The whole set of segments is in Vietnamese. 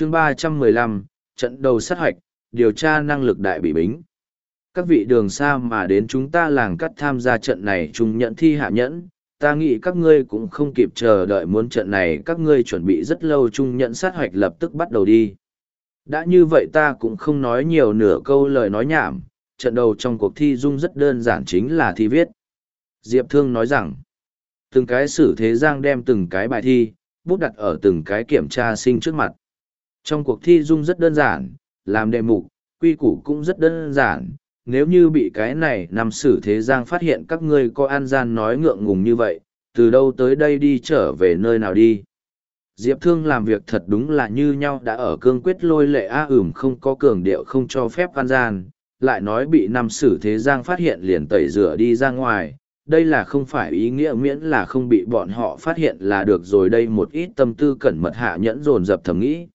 chương ba trăm mười lăm trận đầu sát hoạch, điều tra năng lực đại bị bính. Các vị đường xa mà đến chúng ta làng cắt tham gia trận này chung nhận thi hạ nhẫn, ta nghĩ các ngươi cũng không kịp chờ đợi muốn trận này các ngươi chuẩn bị rất lâu chung nhận sát hoạch lập tức bắt đầu đi. Đã như vậy ta cũng không nói nhiều nửa câu lời nói nhảm, trận đầu trong cuộc thi dung rất đơn giản chính là thi viết. Diệp Thương nói rằng, từng cái sử thế giang đem từng cái bài thi, bút đặt ở từng cái kiểm tra sinh trước mặt. Trong cuộc thi dung rất đơn giản, làm đề mục, quy củ cũng rất đơn giản. Nếu như bị cái này nằm sử thế giang phát hiện các ngươi có an gian nói ngượng ngùng như vậy, từ đâu tới đây đi trở về nơi nào đi. Diệp Thương làm việc thật đúng là như nhau đã ở cương quyết lôi lệ a ửm không có cường điệu không cho phép an gian, lại nói bị nằm sử thế giang phát hiện liền tẩy rửa đi ra ngoài, đây là không phải ý nghĩa miễn là không bị bọn họ phát hiện là được rồi đây một ít tâm tư cẩn mật hạ nhẫn dồn dập thầm nghĩ.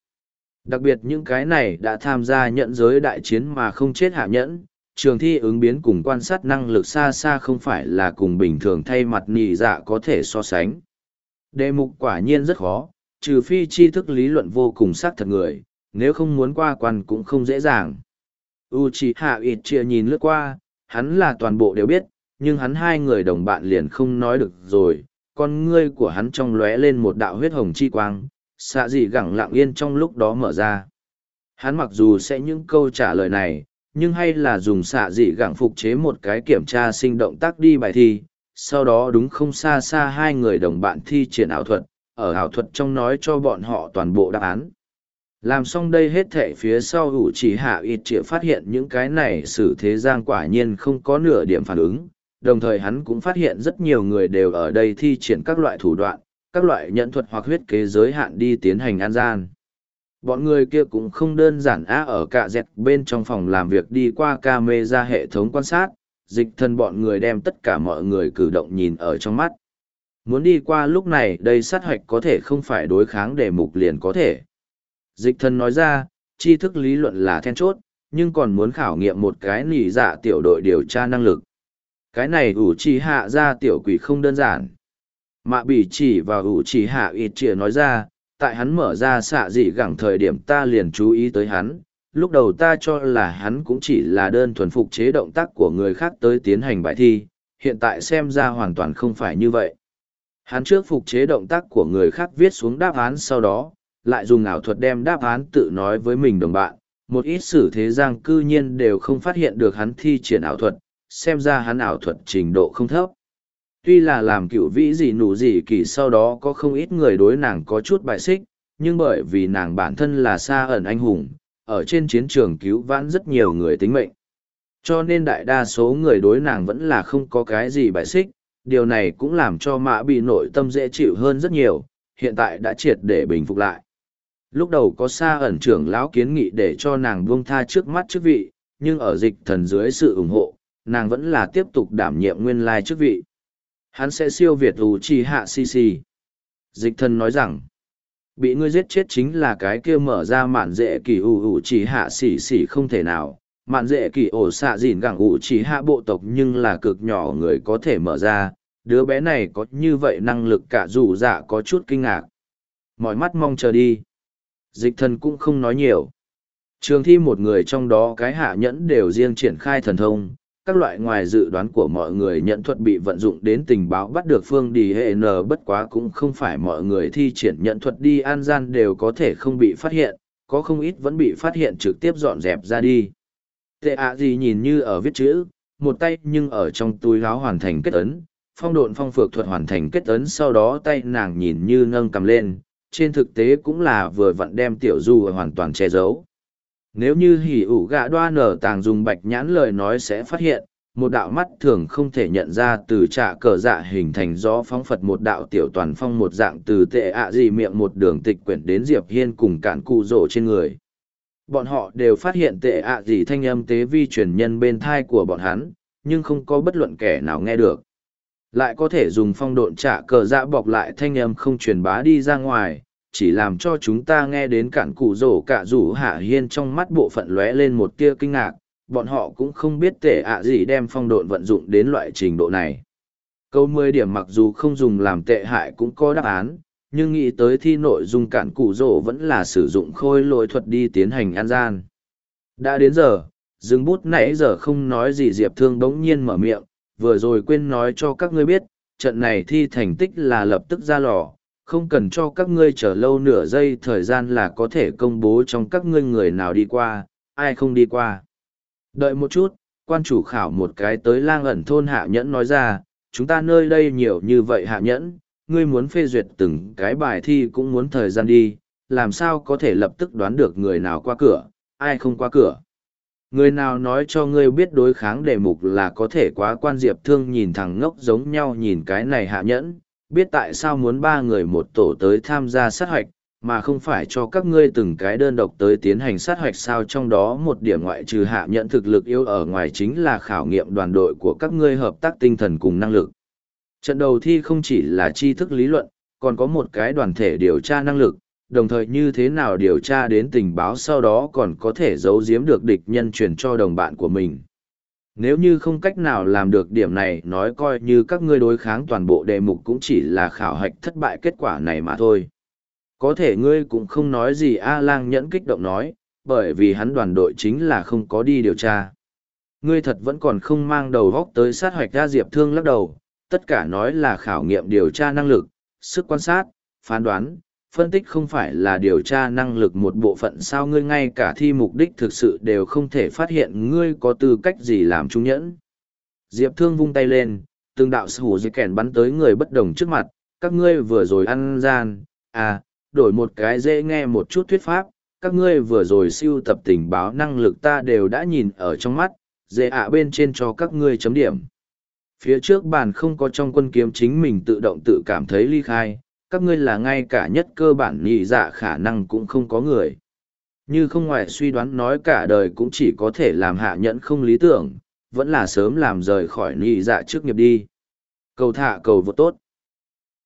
Đặc biệt những cái này đã tham gia nhận giới đại chiến mà không chết hạ nhẫn, trường thi ứng biến cùng quan sát năng lực xa xa không phải là cùng bình thường thay mặt nhị dạ có thể so sánh. Đề mục quả nhiên rất khó, trừ phi tri thức lý luận vô cùng xác thật người, nếu không muốn qua quan cũng không dễ dàng. Uchiha Itchia nhìn lướt qua, hắn là toàn bộ đều biết, nhưng hắn hai người đồng bạn liền không nói được rồi, con ngươi của hắn trong lóe lên một đạo huyết hồng chi quang, xạ dị gẳng lặng yên trong lúc đó mở ra. Hắn mặc dù sẽ những câu trả lời này, nhưng hay là dùng xạ dị gẳng phục chế một cái kiểm tra sinh động tác đi bài thi, sau đó đúng không xa xa hai người đồng bạn thi triển ảo thuật, ở ảo thuật trong nói cho bọn họ toàn bộ đáp án. Làm xong đây hết thệ phía sau ủ chỉ hạ ít chĩa phát hiện những cái này xử thế giang quả nhiên không có nửa điểm phản ứng, đồng thời hắn cũng phát hiện rất nhiều người đều ở đây thi triển các loại thủ đoạn, các loại nhận thuật hoặc huyết kế giới hạn đi tiến hành an gian. Bọn người kia cũng không đơn giản á ở cả dẹt bên trong phòng làm việc đi qua camera hệ thống quan sát, dịch thân bọn người đem tất cả mọi người cử động nhìn ở trong mắt. Muốn đi qua lúc này đây sát hoạch có thể không phải đối kháng để mục liền có thể. Dịch thân nói ra, tri thức lý luận là then chốt, nhưng còn muốn khảo nghiệm một cái nỉ dạ tiểu đội điều tra năng lực. Cái này ủ trì hạ ra tiểu quỷ không đơn giản. Mạ bỉ chỉ và ủ chỉ hạ ít chĩa nói ra, tại hắn mở ra xạ dị gẳng thời điểm ta liền chú ý tới hắn. Lúc đầu ta cho là hắn cũng chỉ là đơn thuần phục chế động tác của người khác tới tiến hành bài thi, hiện tại xem ra hoàn toàn không phải như vậy. Hắn trước phục chế động tác của người khác viết xuống đáp án sau đó, lại dùng ảo thuật đem đáp án tự nói với mình đồng bạn. Một ít sử thế giang cư nhiên đều không phát hiện được hắn thi triển ảo thuật, xem ra hắn ảo thuật trình độ không thấp. Tuy là làm cựu vĩ gì nụ gì kỳ sau đó có không ít người đối nàng có chút bại xích, nhưng bởi vì nàng bản thân là xa ẩn anh hùng, ở trên chiến trường cứu vãn rất nhiều người tính mệnh. Cho nên đại đa số người đối nàng vẫn là không có cái gì bại xích, điều này cũng làm cho mã bị nội tâm dễ chịu hơn rất nhiều, hiện tại đã triệt để bình phục lại. Lúc đầu có xa ẩn trưởng lão kiến nghị để cho nàng buông tha trước mắt chức vị, nhưng ở dịch thần dưới sự ủng hộ, nàng vẫn là tiếp tục đảm nhiệm nguyên lai chức vị. Hắn sẽ siêu việt ủ trì hạ xì xì. Dịch thần nói rằng, bị ngươi giết chết chính là cái kia mở ra mạn dễ kỳ ủ ủ trì hạ xì xì không thể nào. Mạn dễ kỳ ổ xạ dịn gẳng ủ trì hạ bộ tộc nhưng là cực nhỏ người có thể mở ra. Đứa bé này có như vậy năng lực cả dù dạ có chút kinh ngạc. Mọi mắt mong chờ đi. Dịch thần cũng không nói nhiều. Trường thi một người trong đó cái hạ nhẫn đều riêng triển khai thần thông, các loại ngoài dự đoán của mọi người nhận thuật bị vận dụng đến tình báo bắt được phương đi hệ n, bất quá cũng không phải mọi người thi triển nhận thuật đi, an gian đều có thể không bị phát hiện, có không ít vẫn bị phát hiện trực tiếp dọn dẹp ra đi. Tệ ạ gì nhìn như ở viết chữ, một tay nhưng ở trong túi láo hoàn thành kết ấn, phong độn phong phược thuật hoàn thành kết ấn sau đó tay nàng nhìn như nâng cầm lên, trên thực tế cũng là vừa vặn đem tiểu du hoàn toàn che giấu nếu như hỉ ủ gạ đoa nở tàng dùng bạch nhãn lời nói sẽ phát hiện, một đạo mắt thường không thể nhận ra từ trạ cờ dạ hình thành gió phóng phật một đạo tiểu toàn phong một dạng từ tệ ạ gì miệng một đường tịch quyển đến Diệp Hiên cùng cản cụ rổ trên người. Bọn họ đều phát hiện tệ ạ gì thanh âm tế vi truyền nhân bên thai của bọn hắn, nhưng không có bất luận kẻ nào nghe được. Lại có thể dùng phong độn trạ cờ dạ bọc lại thanh âm không truyền bá đi ra ngoài, chỉ làm cho chúng ta nghe đến cản cụ rổ cả rủ hạ hiên trong mắt bộ phận lóe lên một tia kinh ngạc bọn họ cũng không biết tệ ạ gì đem phong độn vận dụng đến loại trình độ này câu mười điểm mặc dù không dùng làm tệ hại cũng có đáp án nhưng nghĩ tới thi nội dung cản cụ rổ vẫn là sử dụng khôi lỗi thuật đi tiến hành an gian. Đã đến giờ, dừng bút nãy giờ không nói gì Diệp Thương bỗng nhiên mở miệng, vừa rồi quên nói cho các ngươi biết, trận này thi thành tích là lập tức ra lò, không cần cho các ngươi chờ lâu nửa giây thời gian là có thể công bố trong các ngươi người nào đi qua, ai không đi qua. Đợi một chút, quan chủ khảo một cái tới lang ẩn thôn hạ nhẫn nói ra, chúng ta nơi đây nhiều như vậy hạ nhẫn, ngươi muốn phê duyệt từng cái bài thi cũng muốn thời gian đi, làm sao có thể lập tức đoán được người nào qua cửa, ai không qua cửa. Người nào nói cho ngươi biết đối kháng đề mục là có thể quá quan diệp thương nhìn thằng ngốc giống nhau nhìn cái này hạ nhẫn, biết tại sao muốn ba người một tổ tới tham gia sát hoạch, mà không phải cho các ngươi từng cái đơn độc tới tiến hành sát hoạch sao trong đó một điểm ngoại trừ hạ nhận thực lực yếu ở ngoài chính là khảo nghiệm đoàn đội của các ngươi hợp tác tinh thần cùng năng lực. Trận đầu thi không chỉ là tri thức lý luận, còn có một cái đoàn thể điều tra năng lực, đồng thời như thế nào điều tra đến tình báo sau đó còn có thể giấu giếm được địch nhân truyền cho đồng bạn của mình. Nếu như không cách nào làm được điểm này nói coi như các ngươi đối kháng toàn bộ đề mục cũng chỉ là khảo hạch thất bại kết quả này mà thôi. Có thể ngươi cũng không nói gì A lang nhẫn kích động nói, bởi vì hắn đoàn đội chính là không có đi điều tra. Ngươi thật vẫn còn không mang đầu góc tới sát hoạch ra diệp thương lắc đầu, tất cả nói là khảo nghiệm điều tra năng lực, sức quan sát, phán đoán, phân tích không phải là điều tra năng lực một bộ phận sao ngươi ngay cả thi mục đích thực sự đều không thể phát hiện ngươi có tư cách gì làm trung nhẫn. Diệp Thương vung tay lên, từng đạo sủ hủ dây kèn bắn tới người bất đồng trước mặt, các ngươi vừa rồi ăn gian, à, đổi một cái dễ nghe một chút thuyết pháp, các ngươi vừa rồi siêu tập tình báo năng lực ta đều đã nhìn ở trong mắt, dễ ạ bên trên cho các ngươi chấm điểm. Phía trước bàn không có trong quân kiếm chính mình tự động tự cảm thấy ly khai, các ngươi là ngay cả nhất cơ bản nhị dạ khả năng cũng không có người. Như không ngoại suy đoán nói cả đời cũng chỉ có thể làm hạ nhẫn không lý tưởng, vẫn là sớm làm rời khỏi nhị dạ trước nghiệp đi. Cầu thả cầu vô tốt.